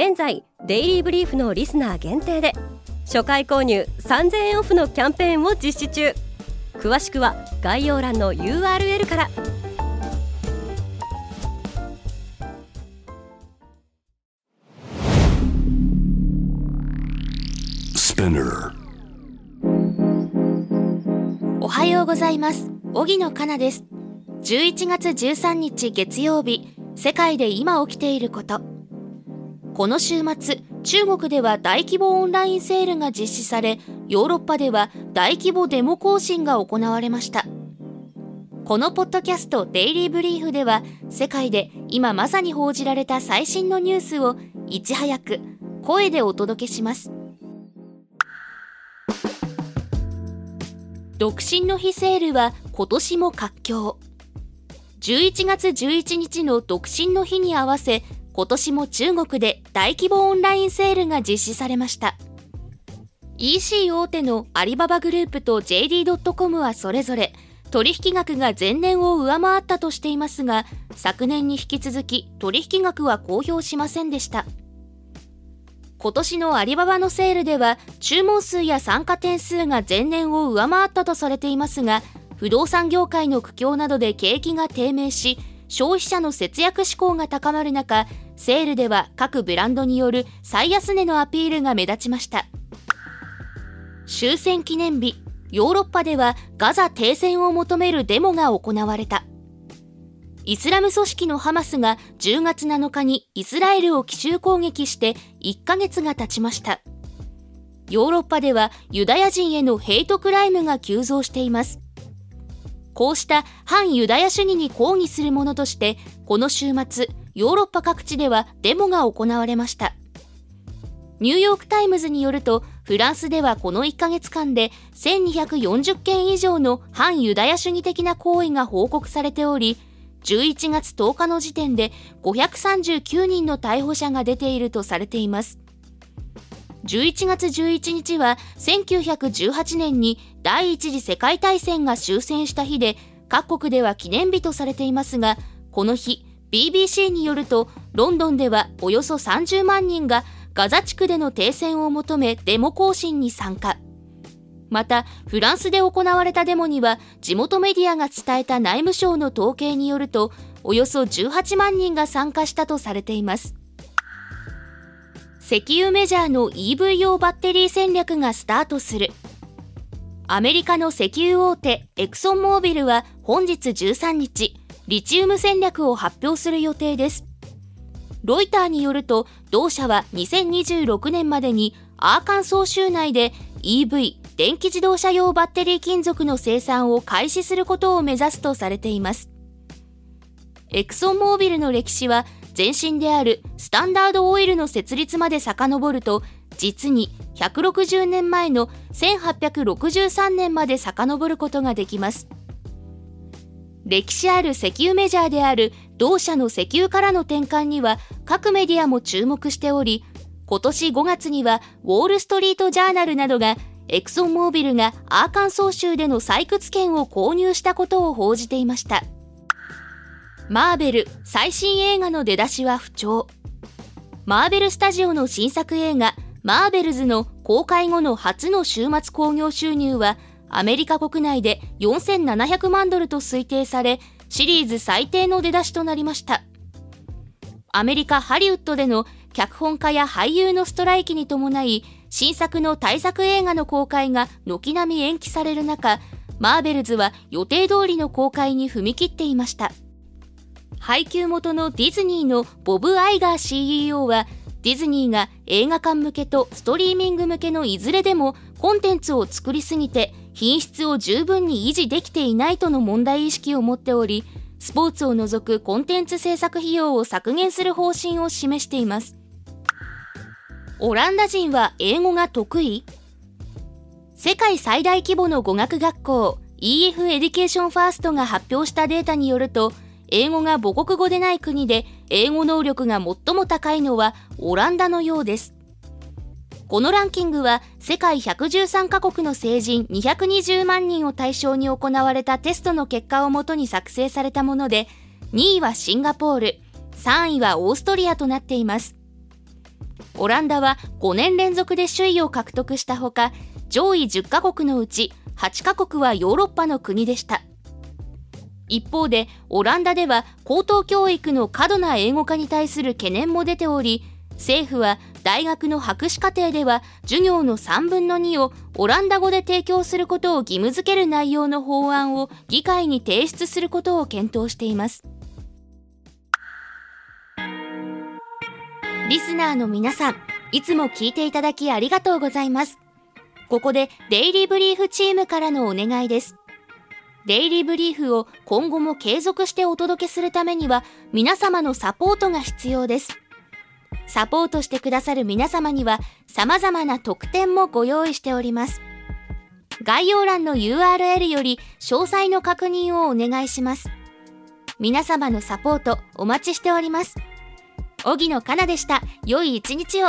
現在デイリーブリーフのリスナー限定で初回購入3000円オフのキャンペーンを実施中。詳しくは概要欄の URL から。おはようございます。荻野かなです。11月13日月曜日世界で今起きていることこの週末中国では大規模オンラインセールが実施されヨーロッパでは大規模デモ行進が行われました。このポッドキャスト「デイリー・ブリーフ」では世界で今まさに報じられた最新のニュースをいち早く声でお届けします。独身の日セールは今年も活況。11月11日の独身の日に合わせ今年も中国で大規模オンラインセールが実施されました。EC 大手のアリババグループと JD.com はそれぞれ取引額が前年を上回ったとしていますが昨年に引き続き取引額は公表しませんでした。今年のアリババのセールでは注文数や参加点数が前年を上回ったとされていますが不動産業界の苦境などで景気が低迷し消費者の節約志向が高まる中セールでは各ブランドによる最安値のアピールが目立ちました終戦記念日ヨーロッパではガザ停戦を求めるデモが行われたイスラム組織のハマスが10月7日にイスラエルを奇襲攻撃して1ヶ月が経ちました。ヨーロッパではユダヤ人へのヘイトクライムが急増しています。こうした反ユダヤ主義に抗議するものとして、この週末、ヨーロッパ各地ではデモが行われました。ニューヨーク・タイムズによると、フランスではこの1ヶ月間で1240件以上の反ユダヤ主義的な行為が報告されており、11月10日の時点で539人の逮捕者が出ているとされています。11月11日は1918年に第一次世界大戦が終戦した日で各国では記念日とされていますがこの日 BBC によるとロンドンではおよそ30万人がガザ地区での停戦を求めデモ行進に参加また、フランスで行われたデモには、地元メディアが伝えた内務省の統計によると、およそ18万人が参加したとされています。石油メジャーの EV 用バッテリー戦略がスタートする。アメリカの石油大手エクソンモービルは本日13日、リチウム戦略を発表する予定です。ロイターによると、同社は2026年までにアーカンソー州内で EV 電気自動車用バッテリー金属の生産を開始することを目指すとされています。エクソンモービルの歴史は前身であるスタンダードオイルの設立まで遡ると実に160年前の1863年まで遡ることができます。歴史ある石油メジャーである同社の石油からの転換には各メディアも注目しており今年5月にはウォール・ストリート・ジャーナルなどがエクソンモービルがアーカンソー州での採掘権を購入したことを報じていました。マーベル最新映画の出だしは不調。マーベルスタジオの新作映画マーベルズの公開後の初の週末興行収入はアメリカ国内で4700万ドルと推定されシリーズ最低の出だしとなりました。アメリカ・ハリウッドでの脚本家や俳優のストライキに伴い新作の大作映画の公開が軒並み延期される中、マーベルズは予定通りの公開に踏み切っていました。配給元のディズニーのボブ・アイガー CEO は、ディズニーが映画館向けとストリーミング向けのいずれでもコンテンツを作りすぎて品質を十分に維持できていないとの問題意識を持っており、スポーツを除くコンテンツ制作費用を削減する方針を示しています。オランダ人は英語が得意？世界最大規模の語学学校 EF エデュケーションファーストが発表したデータによると英語が母国語でない国で英語能力が最も高いのはオランダのようです。このランキングは世界113カ国の成人220万人を対象に行われたテストの結果をもとに作成されたもので2位はシンガポール3位はオーストリアとなっています。オランダは5年連続で首位を獲得したほか上位10カ国のうち8カ国はヨーロッパの国でした。一方でオランダでは高等教育の過度な英語化に対する懸念も出ており政府は大学の博士課程では授業の3分の2をオランダ語で提供することを義務付ける内容の法案を議会に提出することを検討していますリスナーの皆さんいつも聞いていただきありがとうございますここでデイリーブリーフチームからのお願いです。デイリーブリーフを今後も継続してお届けするためには皆様のサポートが必要です。サポートしてくださる皆様には様々な特典もご用意しております。概要欄の URL より詳細の確認をお願いします。皆様のサポートお待ちしております。荻野かなでした。良い一日を。